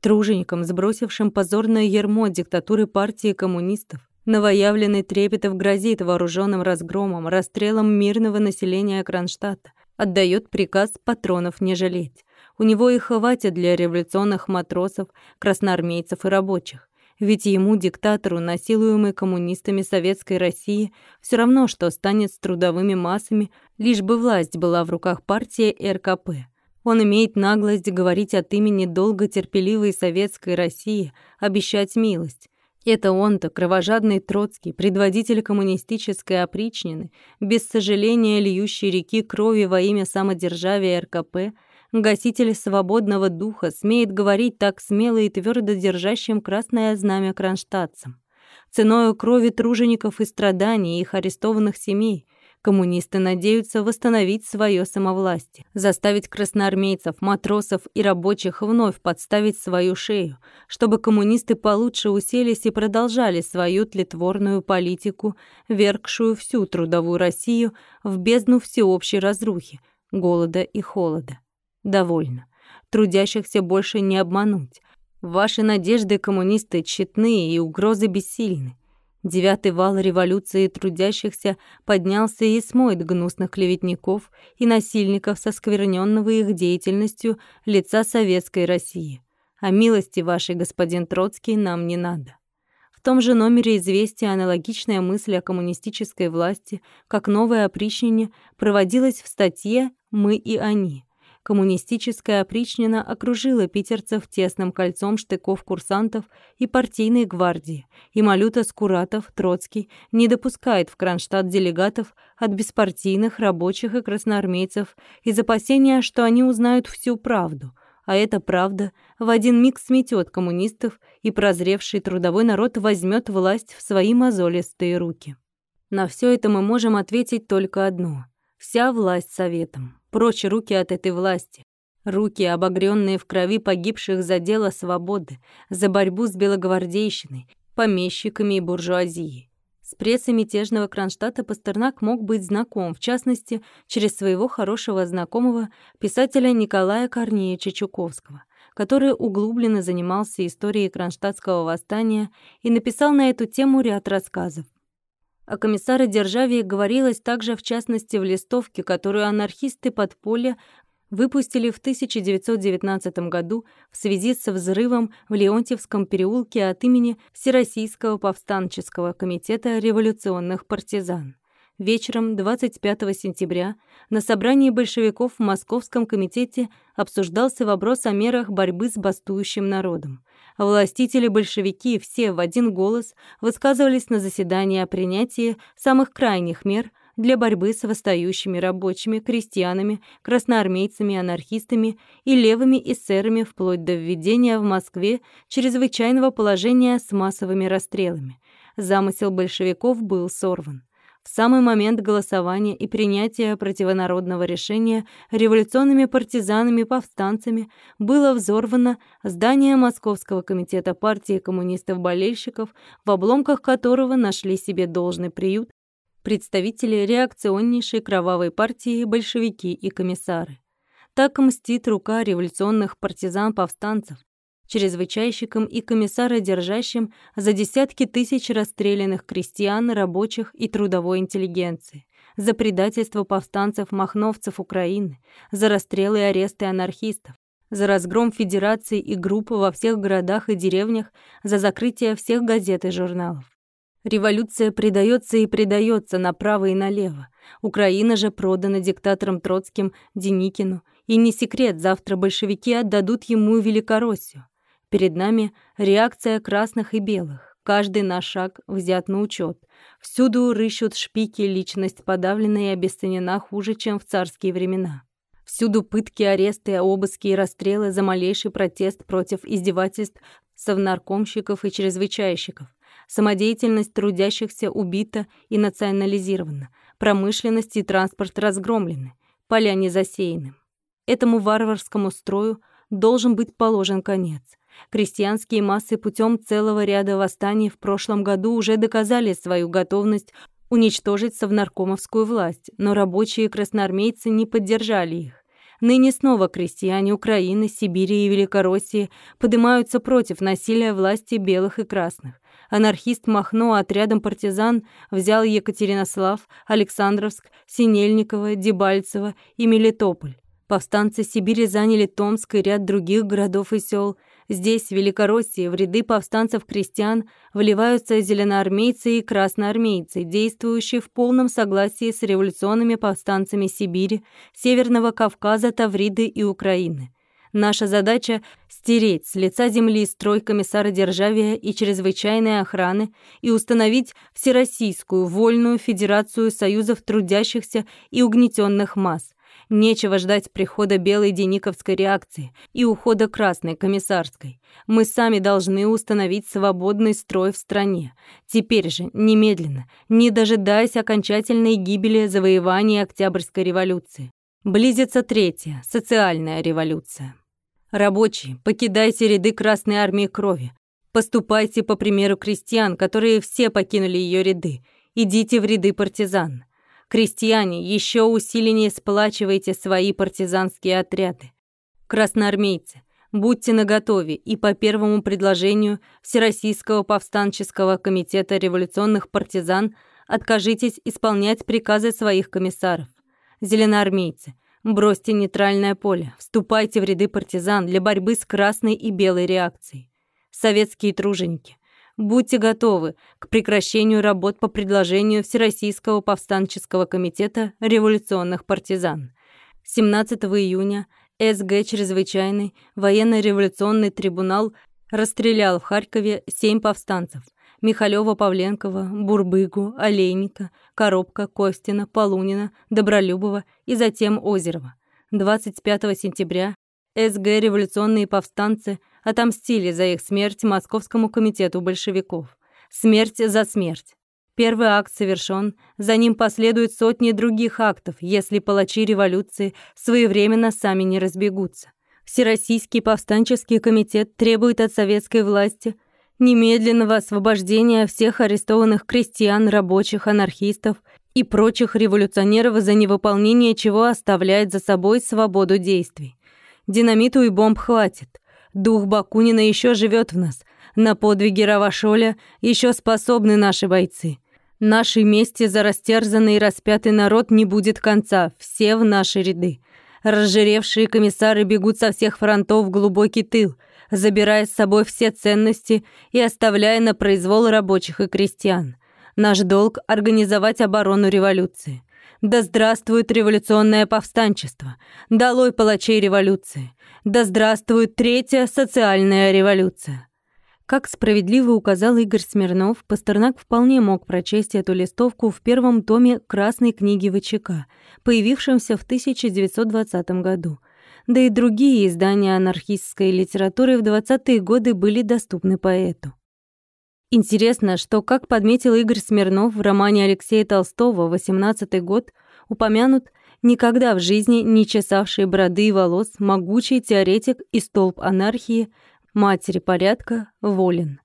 Труженикам, сбросившим позорное ермо диктатуры партии коммунистов, Новоявленный Трепетов грозит вооруженным разгромом, расстрелом мирного населения Кронштадта, отдает приказ патронов не жалеть. У него и хватит для революционных матросов, красноармейцев и рабочих. Ведь ему, диктатору, насилуемой коммунистами Советской России, все равно, что станет с трудовыми массами, лишь бы власть была в руках партии РКП. Он имеет наглость говорить от имени долготерпеливой Советской России, обещать милость. Это он-то, кровожадный Троцкий, предводитель коммунистической опричнины, без сожаления льющий реки крови во имя самодержавия РКП, гаситель свободного духа, смеет говорить так смело и твердо держащим красное знамя кронштадтцам. Ценою крови тружеников и страданий их арестованных семей — Коммунисты надеются восстановить свое самовластие, заставить красноармейцев, матросов и рабочих вновь подставить свою шею, чтобы коммунисты получше уселись и продолжали свою тлетворную политику, вергшую всю трудовую Россию в бездну всеобщей разрухи, голода и холода. Довольно. трудящихся больше не обмануть. Ваши надежды, коммунисты, тщетны и угрозы бессильны. Девятый вал революции трудящихся поднялся и смоет гнусных клеветников и насильников со скверненного их деятельностью лица советской России. А милости вашей, господин Троцкий, нам не надо. В том же номере «Известия» аналогичная мысль о коммунистической власти, как новое опричнение, проводилась в статье «Мы и они», коммунистическая опричнина окружила питерцев тесным кольцом штыков курсантов и партийной гвардии, и Малюта Скуратов, Троцкий, не допускает в Кронштадт делегатов от беспартийных, рабочих и красноармейцев из опасения, что они узнают всю правду, а эта правда в один миг сметет коммунистов, и прозревший трудовой народ возьмет власть в свои мозолистые руки. На все это мы можем ответить только одно — вся власть советом. Прочь руки от этой власти. Руки, обогренные в крови погибших за дело свободы, за борьбу с белогвардейщиной, помещиками и буржуазией. С прессой мятежного Кронштадта Пастернак мог быть знаком, в частности, через своего хорошего знакомого, писателя Николая Корнеевича Чуковского, который углубленно занимался историей Кронштадтского восстания и написал на эту тему ряд рассказов. О комиссаре Державе говорилось также, в частности, в листовке, которую анархисты подполья выпустили в 1919 году в связи со взрывом в Леонтьевском переулке от имени Всероссийского повстанческого комитета революционных партизан. Вечером 25 сентября на собрании большевиков в Московском комитете обсуждался вопрос о мерах борьбы с бастующим народом. Властители-большевики все в один голос высказывались на заседании о принятии самых крайних мер для борьбы с восстающими рабочими, крестьянами, красноармейцами, анархистами и левыми эсерами вплоть до введения в Москве чрезвычайного положения с массовыми расстрелами. Замысел большевиков был сорван. В самый момент голосования и принятия противонародного решения революционными партизанами-повстанцами было взорвано здание Московского комитета партии коммунистов-болельщиков, в обломках которого нашли себе должный приют представители реакционнейшей кровавой партии большевики и комиссары. Так мстит рука революционных партизан-повстанцев, чрезвычайщиком и комиссародержащим за десятки тысяч расстрелянных крестьян, рабочих и трудовой интеллигенции, за предательство повстанцев-махновцев Украины, за расстрелы и аресты анархистов, за разгром федераций и групп во всех городах и деревнях, за закрытие всех газет и журналов. Революция предается и предается направо и налево. Украина же продана диктатором Троцким Деникину, и не секрет, завтра большевики отдадут ему Великороссию. Перед нами реакция красных и белых. Каждый наш шаг взят на учет. Всюду рыщут шпики, личность подавлена и обесценена хуже, чем в царские времена. Всюду пытки, аресты, обыски и расстрелы за малейший протест против издевательств совнаркомщиков и чрезвычайщиков. Самодеятельность трудящихся убита и национализирована. Промышленность и транспорт разгромлены. Поля не засеяны. Этому варварскому строю должен быть положен конец. Крестьянские массы путем целого ряда восстаний в прошлом году уже доказали свою готовность уничтожить совнаркомовскую власть, но рабочие красноармейцы не поддержали их. Ныне снова крестьяне Украины, Сибири и Великороссии поднимаются против насилия власти белых и красных. Анархист Махно отрядом партизан взял Екатеринослав, Александровск, Синельниково, Дебальцево и Мелитополь. Повстанцы Сибири заняли Томск и ряд других городов и сел – Здесь, в Великороссии, в ряды повстанцев-крестьян вливаются зеленоармейцы и красноармейцы, действующие в полном согласии с революционными повстанцами Сибири, Северного Кавказа, Тавриды и Украины. Наша задача — стереть с лица земли строй комиссара Державия и чрезвычайной охраны и установить Всероссийскую вольную федерацию союзов трудящихся и угнетенных масс, Нечего ждать прихода белой дениковской реакции и ухода красной комиссарской. Мы сами должны установить свободный строй в стране. Теперь же, немедленно, не дожидаясь окончательной гибели завоевания Октябрьской революции. Близится третья, социальная революция. Рабочие, покидайте ряды Красной армии крови. Поступайте по примеру крестьян, которые все покинули ее ряды. Идите в ряды партизан. Крестьяне, еще усиленнее сплачивайте свои партизанские отряды. Красноармейцы, будьте наготове и по первому предложению Всероссийского повстанческого комитета революционных партизан откажитесь исполнять приказы своих комиссаров. Зеленоармейцы, бросьте нейтральное поле, вступайте в ряды партизан для борьбы с красной и белой реакцией. Советские труженики, будьте готовы к прекращению работ по предложению Всероссийского повстанческого комитета революционных партизан. 17 июня СГ Чрезвычайный военно-революционный трибунал расстрелял в Харькове семь повстанцев. Михалёва, Павленкова, Бурбыгу, Олейника, Коробка, Костина, Полунина, Добролюбова и затем Озерова. 25 сентября СГ революционные повстанцы отомстили за их смерть Московскому комитету большевиков. Смерть за смерть. Первый акт совершен, за ним последуют сотни других актов, если палачи революции своевременно сами не разбегутся. Всероссийский повстанческий комитет требует от советской власти немедленного освобождения всех арестованных крестьян, рабочих, анархистов и прочих революционеров, за невыполнение чего оставляет за собой свободу действий. Динамиту и бомб хватит. Дух Бакунина еще живет в нас. На подвиги Равашоля еще способны наши бойцы. Нашей мести за растерзанный и распятый народ не будет конца, все в наши ряды. Разжиревшие комиссары бегут со всех фронтов в глубокий тыл, забирая с собой все ценности и оставляя на произвол рабочих и крестьян. Наш долг — организовать оборону революции. Да здравствует революционное повстанчество! Долой палачей революции! Да здравствует третья социальная революция! Как справедливо указал Игорь Смирнов, Пастернак вполне мог прочесть эту листовку в первом томе Красной книги ВЧК, появившемся в 1920 году. Да и другие издания анархистской литературы в 20-е годы были доступны поэту. Интересно, что, как подметил Игорь Смирнов в романе Алексея Толстого «18 год», упомянут никогда в жизни не чесавший броды и волос могучий теоретик и столб анархии матери порядка, волен.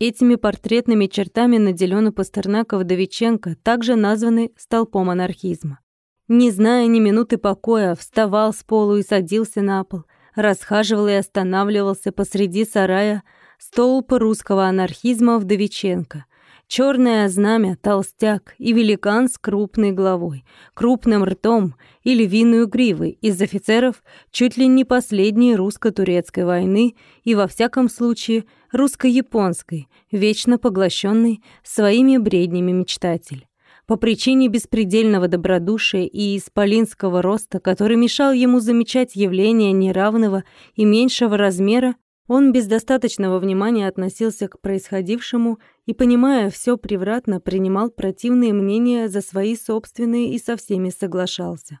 Этими портретными чертами наделен Пастернака Вдовиченко, также названный столпом анархизма. Не зная ни минуты покоя, вставал с полу и садился на пол, расхаживал и останавливался посреди сарая столб русского анархизма Вдовиченко — Черное знамя, толстяк и великан с крупной головой, крупным ртом и львиную гривой из офицеров чуть ли не последней русско-турецкой войны и, во всяком случае, русско-японской, вечно поглощенный своими бреднями мечтатель. По причине беспредельного добродушия и исполинского роста, который мешал ему замечать явления неравного и меньшего размера, он без достаточного внимания относился к происходившему и, понимая все превратно, принимал противные мнения за свои собственные и со всеми соглашался.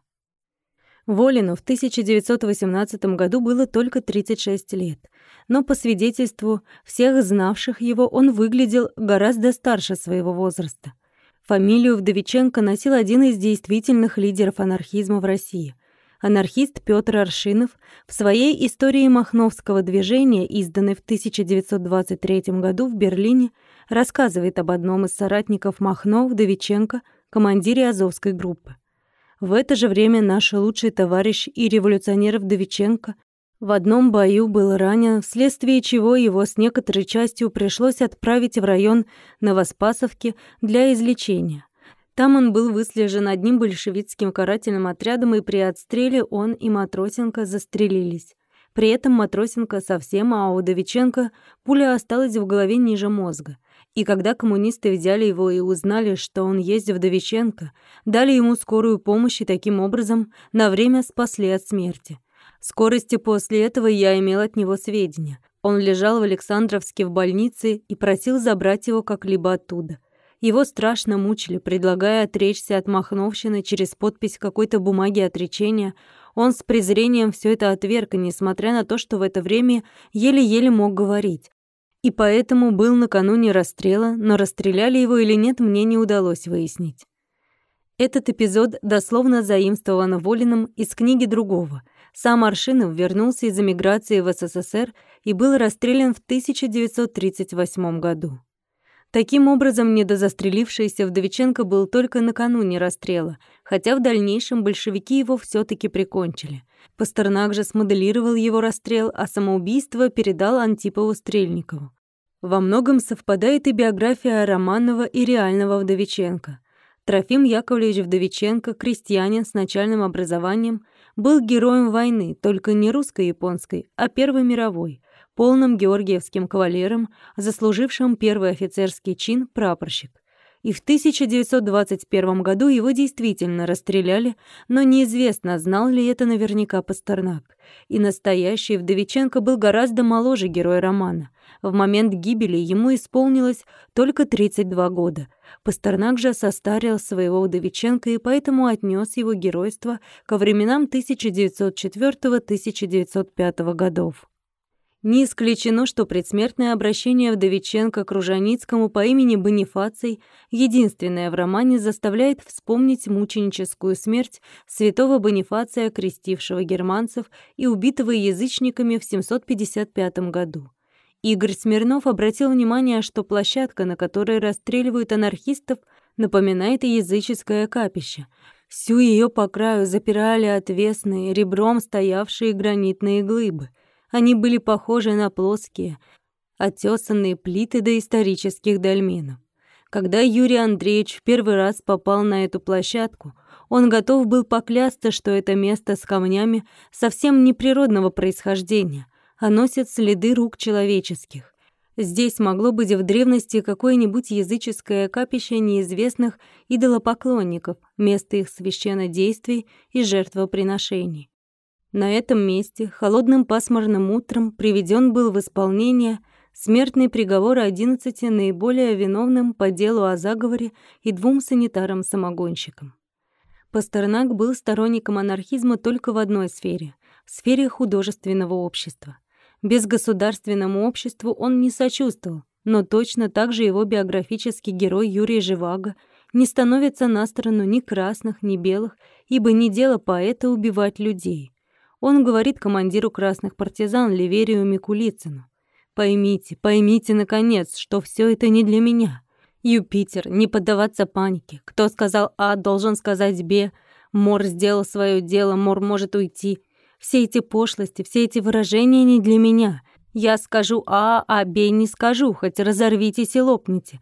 Волину в 1918 году было только 36 лет, но по свидетельству всех знавших его он выглядел гораздо старше своего возраста. Фамилию Вдовиченко носил один из действительных лидеров анархизма в России – Анархист Петр Аршинов в своей истории Махновского движения, изданной в 1923 году в Берлине, рассказывает об одном из соратников Махно Вдовиченко, командире Азовской группы. В это же время наш лучший товарищ и революционер Вдовиченко в одном бою был ранен, вследствие чего его с некоторой частью пришлось отправить в район Новоспасовки для излечения. Там он был выслежен одним большевистским карательным отрядом, и при отстреле он и Матросенко застрелились. При этом Матросенко совсем, а у Довиченко пуля осталась в голове ниже мозга. И когда коммунисты взяли его и узнали, что он есть Вдовиченко, дали ему скорую помощь и таким образом на время спасли от смерти. Скорости после этого я имел от него сведения. Он лежал в Александровске в больнице и просил забрать его как-либо оттуда. Его страшно мучили, предлагая отречься от Махновщины через подпись какой-то бумаги отречения. Он с презрением все это отверг, несмотря на то, что в это время еле-еле мог говорить. И поэтому был накануне расстрела, но расстреляли его или нет, мне не удалось выяснить. Этот эпизод дословно заимствован Волиным из книги другого. Сам Аршинов вернулся из эмиграции в СССР и был расстрелян в 1938 году. Таким образом, недозастрелившийся Вдовиченко был только накануне расстрела, хотя в дальнейшем большевики его все таки прикончили. Пастернак же смоделировал его расстрел, а самоубийство передал Антипову Стрельникову. Во многом совпадает и биография Романова и реального Вдовиченко. Трофим Яковлевич Вдовиченко, крестьянин с начальным образованием, был героем войны, только не русско-японской, а Первой мировой, полным георгиевским кавалером, заслужившим первый офицерский чин прапорщик. И в 1921 году его действительно расстреляли, но неизвестно, знал ли это наверняка Пастернак. И настоящий Вдовиченко был гораздо моложе героя романа. В момент гибели ему исполнилось только 32 года. Пастернак же состарил своего Вдовиченко и поэтому отнес его геройство ко временам 1904-1905 годов. Не исключено, что предсмертное обращение Вдовиченко к Ружаницкому по имени Бонифаций, единственное в романе, заставляет вспомнить мученическую смерть святого Бонифация, крестившего германцев и убитого язычниками в 755 году. Игорь Смирнов обратил внимание, что площадка, на которой расстреливают анархистов, напоминает языческое капище. Всю ее по краю запирали отвесные, ребром стоявшие гранитные глыбы. Они были похожи на плоские, отесанные плиты доисторических дольменов. Когда Юрий Андреевич в первый раз попал на эту площадку, он готов был поклясться, что это место с камнями совсем неприродного происхождения, а носит следы рук человеческих. Здесь могло быть в древности какое-нибудь языческое капище неизвестных идолопоклонников, место их священнодействий и жертвоприношений. На этом месте холодным пасмурным утром приведен был в исполнение смертный приговор 11 наиболее виновным по делу о заговоре и двум санитарам-самогонщикам. Пастернак был сторонником анархизма только в одной сфере — в сфере художественного общества. Без государственному обществу он не сочувствовал, но точно так же его биографический герой Юрий Живаго не становится на сторону ни красных, ни белых, ибо не дело поэта убивать людей. Он говорит командиру красных партизан Ливерию Микулицыну. «Поймите, поймите, наконец, что все это не для меня. Юпитер, не поддаваться панике. Кто сказал А, должен сказать Б. Мор сделал свое дело, Мор может уйти. Все эти пошлости, все эти выражения не для меня. Я скажу А, а Б не скажу, хоть разорвитесь и лопните.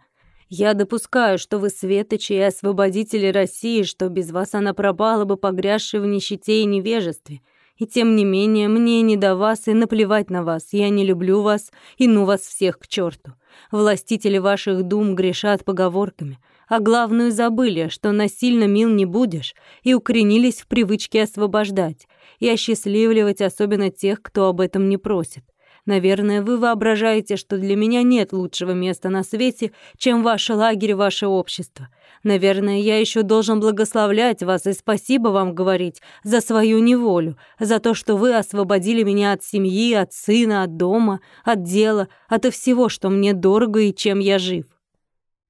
Я допускаю, что вы светочи и освободители России, что без вас она пропала бы, погрязшей в нищете и невежестве». И тем не менее, мне не до вас и наплевать на вас. Я не люблю вас и ну вас всех к черту. Властители ваших дум грешат поговорками, а главную забыли, что насильно мил не будешь, и укоренились в привычке освобождать и осчастливливать особенно тех, кто об этом не просит. Наверное, вы воображаете, что для меня нет лучшего места на свете, чем ваш лагерь, ваше общество. Наверное, я еще должен благословлять вас и спасибо вам говорить за свою неволю, за то, что вы освободили меня от семьи, от сына, от дома, от дела, от всего, что мне дорого и чем я жив.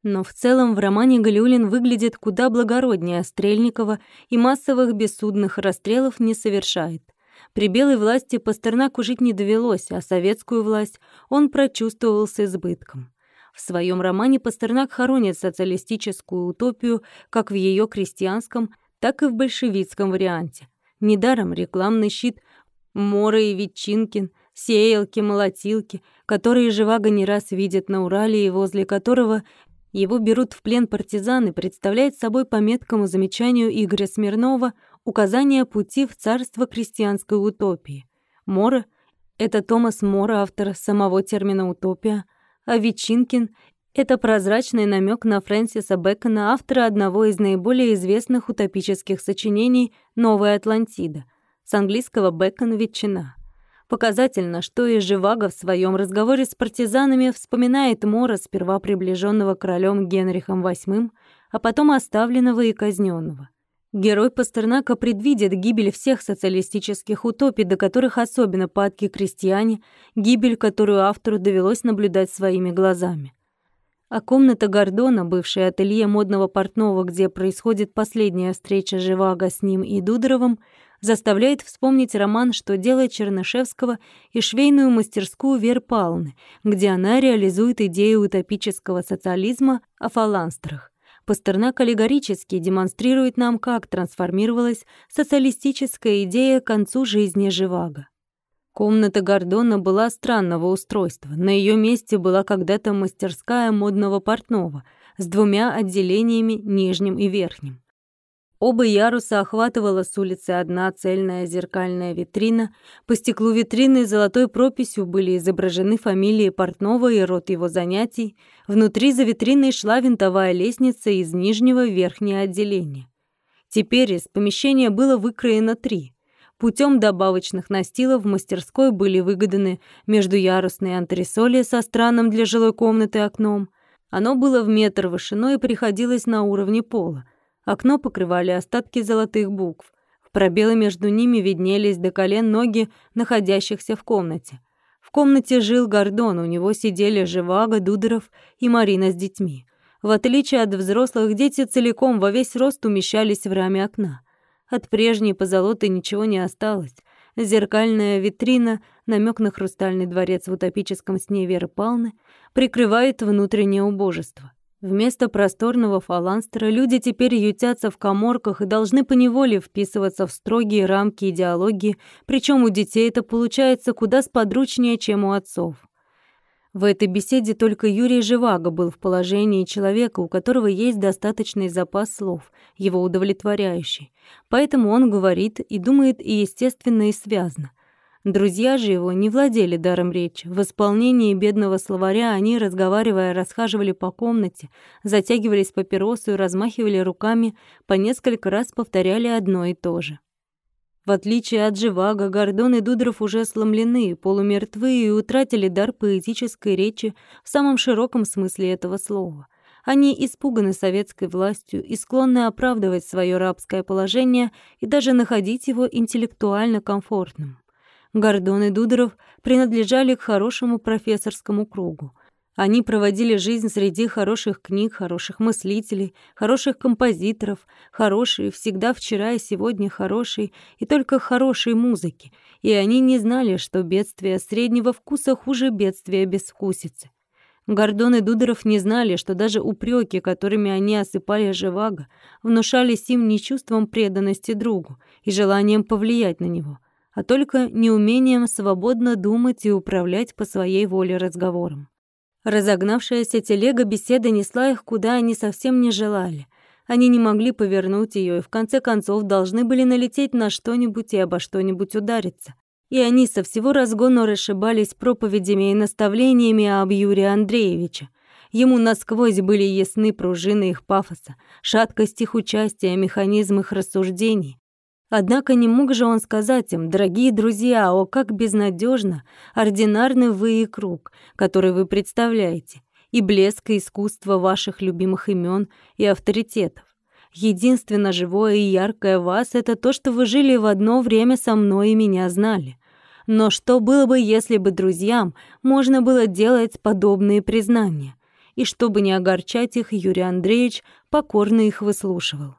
Но в целом в романе Галиулин выглядит куда благороднее Стрельникова и массовых бессудных расстрелов не совершает. При белой власти Пастернаку жить не довелось, а советскую власть он прочувствовал с избытком. В своем романе Пастернак хоронит социалистическую утопию как в ее крестьянском, так и в большевистском варианте. Недаром рекламный щит Мора и Ветчинкин, сеялки, молотилки, которые Живаго не раз видит на Урале и возле которого его берут в плен партизаны, представляет собой по меткому замечанию Игоря Смирнова указание пути в царство крестьянской утопии. Мора — это Томас Мора, автор самого термина «утопия», а Ветчинкин — это прозрачный намек на Фрэнсиса Бэкона, автора одного из наиболее известных утопических сочинений «Новая Атлантида», с английского «bacon — ветчина». Показательно, что и Живаго в своем разговоре с партизанами вспоминает Мора, сперва приближенного королем Генрихом VIII, а потом оставленного и казненного. Герой Пастернака предвидит гибель всех социалистических утопий, до которых особенно падки крестьяне, гибель, которую автору довелось наблюдать своими глазами. А комната Гордона, бывшее ателье модного портного, где происходит последняя встреча Живаго с ним и Дудоровым, заставляет вспомнить роман «Что делает Чернышевского» и швейную мастерскую Вер Палны, где она реализует идею утопического социализма о фаланстрах. Пастернак аллегорически демонстрирует нам, как трансформировалась социалистическая идея к концу жизни Живаго. Комната Гордона была странного устройства. На ее месте была когда-то мастерская модного портного с двумя отделениями, нижним и верхним. Оба яруса охватывала с улицы одна цельная зеркальная витрина. По стеклу витрины золотой прописью были изображены фамилии портного и род его занятий. Внутри за витриной шла винтовая лестница из нижнего в верхнее отделение. Теперь из помещения было выкроено три. Путем добавочных настилов в мастерской были выгоданы междуярусные антресоли со странным для жилой комнаты окном. Оно было в метр вышиной и приходилось на уровне пола. Окно покрывали остатки золотых букв. В пробелы между ними виднелись до колен ноги находящихся в комнате. В комнате жил Гордон, у него сидели Живаго, Дудоров и Марина с детьми. В отличие от взрослых, дети целиком во весь рост умещались в раме окна. От прежней позолоты ничего не осталось. Зеркальная витрина, намек на хрустальный дворец в утопическом сне Веры Палны, прикрывает внутреннее убожество. Вместо просторного фаланстера люди теперь ютятся в коморках и должны поневоле вписываться в строгие рамки идеологии, причем у детей это получается куда сподручнее, чем у отцов. В этой беседе только Юрий Живаго был в положении человека, у которого есть достаточный запас слов, его удовлетворяющий. Поэтому он говорит и думает и естественно, и связно — Друзья же его не владели даром речи. В исполнении бедного словаря они, разговаривая, расхаживали по комнате, затягивались папиросу и размахивали руками, по несколько раз повторяли одно и то же. В отличие от Живаго, Гордон и Дудров уже сломлены, полумертвы и утратили дар поэтической речи в самом широком смысле этого слова. Они испуганы советской властью и склонны оправдывать свое рабское положение и даже находить его интеллектуально комфортным. Гордон и Дудоров принадлежали к хорошему профессорскому кругу. Они проводили жизнь среди хороших книг, хороших мыслителей, хороших композиторов, хорошей, всегда вчера и сегодня хорошей, и только хорошей музыки, и они не знали, что бедствие среднего вкуса хуже бедствия безвкусицы. Гордон и Дудоров не знали, что даже упреки, которыми они осыпали Живаго, внушались им не чувством преданности другу и желанием повлиять на него, а только неумением свободно думать и управлять по своей воле разговором. Разогнавшаяся телега беседы несла их, куда они совсем не желали. Они не могли повернуть ее и в конце концов должны были налететь на что-нибудь и обо что-нибудь удариться. И они со всего разгона расшибались проповедями и наставлениями об Юрии Андреевиче. Ему насквозь были ясны пружины их пафоса, шаткость их участия, механизм их рассуждений. Однако не мог же он сказать им, дорогие друзья, о, как безнадежно, ординарный вы и круг, который вы представляете, и блеск и искусство ваших любимых имен и авторитетов. Единственно живое и яркое вас — это то, что вы жили в одно время со мной и меня знали. Но что было бы, если бы друзьям можно было делать подобные признания? И чтобы не огорчать их, Юрий Андреевич покорно их выслушивал.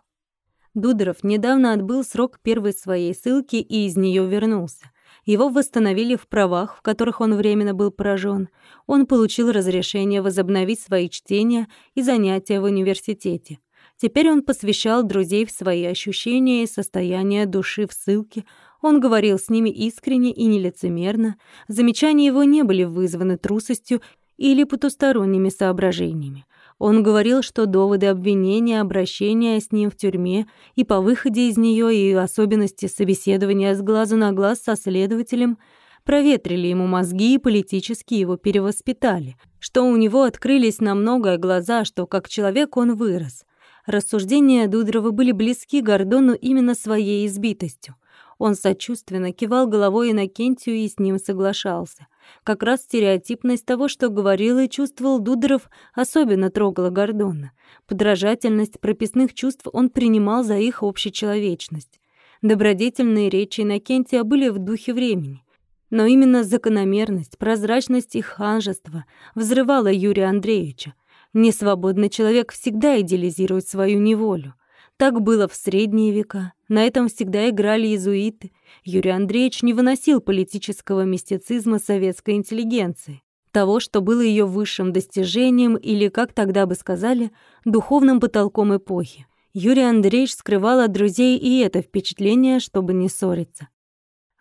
Дудоров недавно отбыл срок первой своей ссылки и из нее вернулся. Его восстановили в правах, в которых он временно был поражен. Он получил разрешение возобновить свои чтения и занятия в университете. Теперь он посвящал друзей в свои ощущения и состояние души в ссылке. Он говорил с ними искренне и нелицемерно. Замечания его не были вызваны трусостью или потусторонними соображениями. Он говорил, что доводы обвинения, обращения с ним в тюрьме и по выходе из нее и особенности собеседования с глазу на глаз со следователем проветрили ему мозги и политически его перевоспитали, что у него открылись на многое глаза, что как человек он вырос. Рассуждения Дудрова были близки Гордону именно своей избитостью. Он сочувственно кивал головой Иннокентию и с ним соглашался. Как раз стереотипность того, что говорил и чувствовал Дудоров, особенно трогала Гордона. Подражательность прописных чувств он принимал за их общечеловечность. Добродетельные речи Иннокентия были в духе времени. Но именно закономерность, прозрачность и ханжество взрывала Юрия Андреевича. Несвободный человек всегда идеализирует свою неволю. Так было в средние века. На этом всегда играли иезуиты. Юрий Андреевич не выносил политического мистицизма советской интеллигенции. Того, что было ее высшим достижением или, как тогда бы сказали, духовным потолком эпохи. Юрий Андреевич скрывал от друзей и это впечатление, чтобы не ссориться.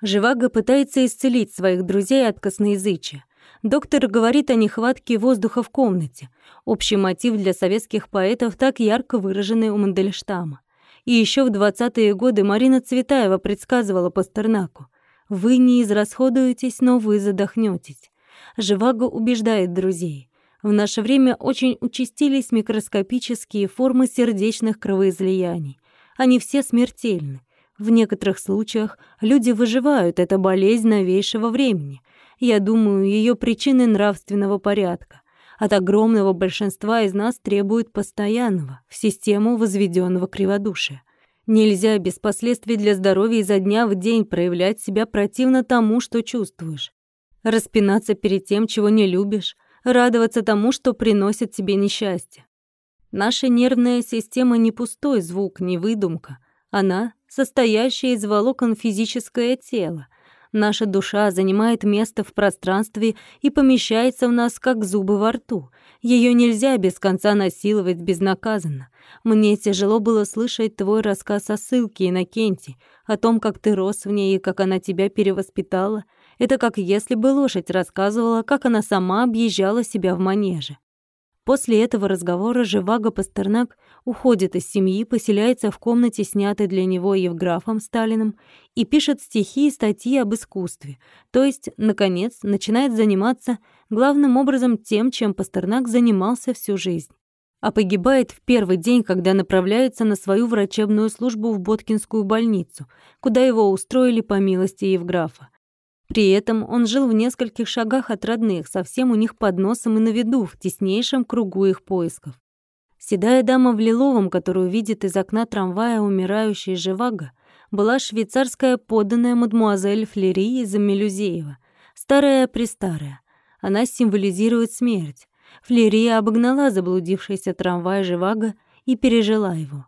Живаго пытается исцелить своих друзей от косноязычия. Доктор говорит о нехватке воздуха в комнате. Общий мотив для советских поэтов так ярко выраженный у Мандельштама. И еще в 20-е годы Марина Цветаева предсказывала Пастернаку. «Вы не израсходуетесь, но вы задохнетесь». Живаго убеждает друзей. В наше время очень участились микроскопические формы сердечных кровоизлияний. Они все смертельны. В некоторых случаях люди выживают, это болезнь новейшего времени. Я думаю, ее причины нравственного порядка. От огромного большинства из нас требует постоянного, в систему возведенного криводушия. Нельзя без последствий для здоровья изо дня в день проявлять себя противно тому, что чувствуешь. Распинаться перед тем, чего не любишь, радоваться тому, что приносит тебе несчастье. Наша нервная система не пустой звук, не выдумка. Она — состоящая из волокон физическое тело, Наша душа занимает место в пространстве и помещается в нас, как зубы во рту. Ее нельзя без конца насиловать безнаказанно. Мне тяжело было слышать твой рассказ о ссылке, Иннокентий, о том, как ты рос в ней и как она тебя перевоспитала. Это как если бы лошадь рассказывала, как она сама объезжала себя в манеже. После этого разговора Живаго Пастернак уходит из семьи, поселяется в комнате, снятой для него Евграфом Сталиным, и пишет стихи и статьи об искусстве, то есть, наконец, начинает заниматься главным образом тем, чем Пастернак занимался всю жизнь. А погибает в первый день, когда направляется на свою врачебную службу в Боткинскую больницу, куда его устроили по милости Евграфа. При этом он жил в нескольких шагах от родных, совсем у них под носом и на виду, в теснейшем кругу их поисков. Седая дама в лиловом, которую видит из окна трамвая умирающий Живаго, была швейцарская подданная мадмуазель Флери из Мелюзеева, старая-престарая. Она символизирует смерть. Флери обогнала заблудившийся трамвай Живаго и пережила его.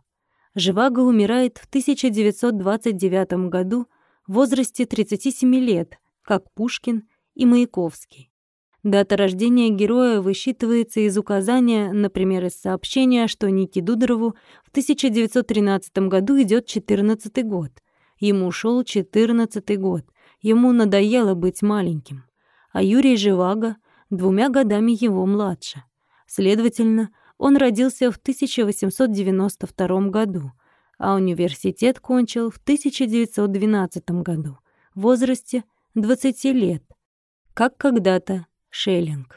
Живаго умирает в 1929 году в возрасте 37 лет – как Пушкин и Маяковский. Дата рождения героя высчитывается из указания, например, из сообщения, что Нике Дудорову в 1913 году идет 14 год. Ему шел 14 год. Ему надоело быть маленьким. А Юрий Живаго двумя годами его младше. Следовательно, он родился в 1892 году, а университет кончил в 1912 году в возрасте 20 лет, как когда-то Шеллинг.